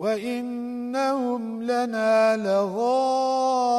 وَإِنَّهُمْ لَنَا لَغَائِظُونَ.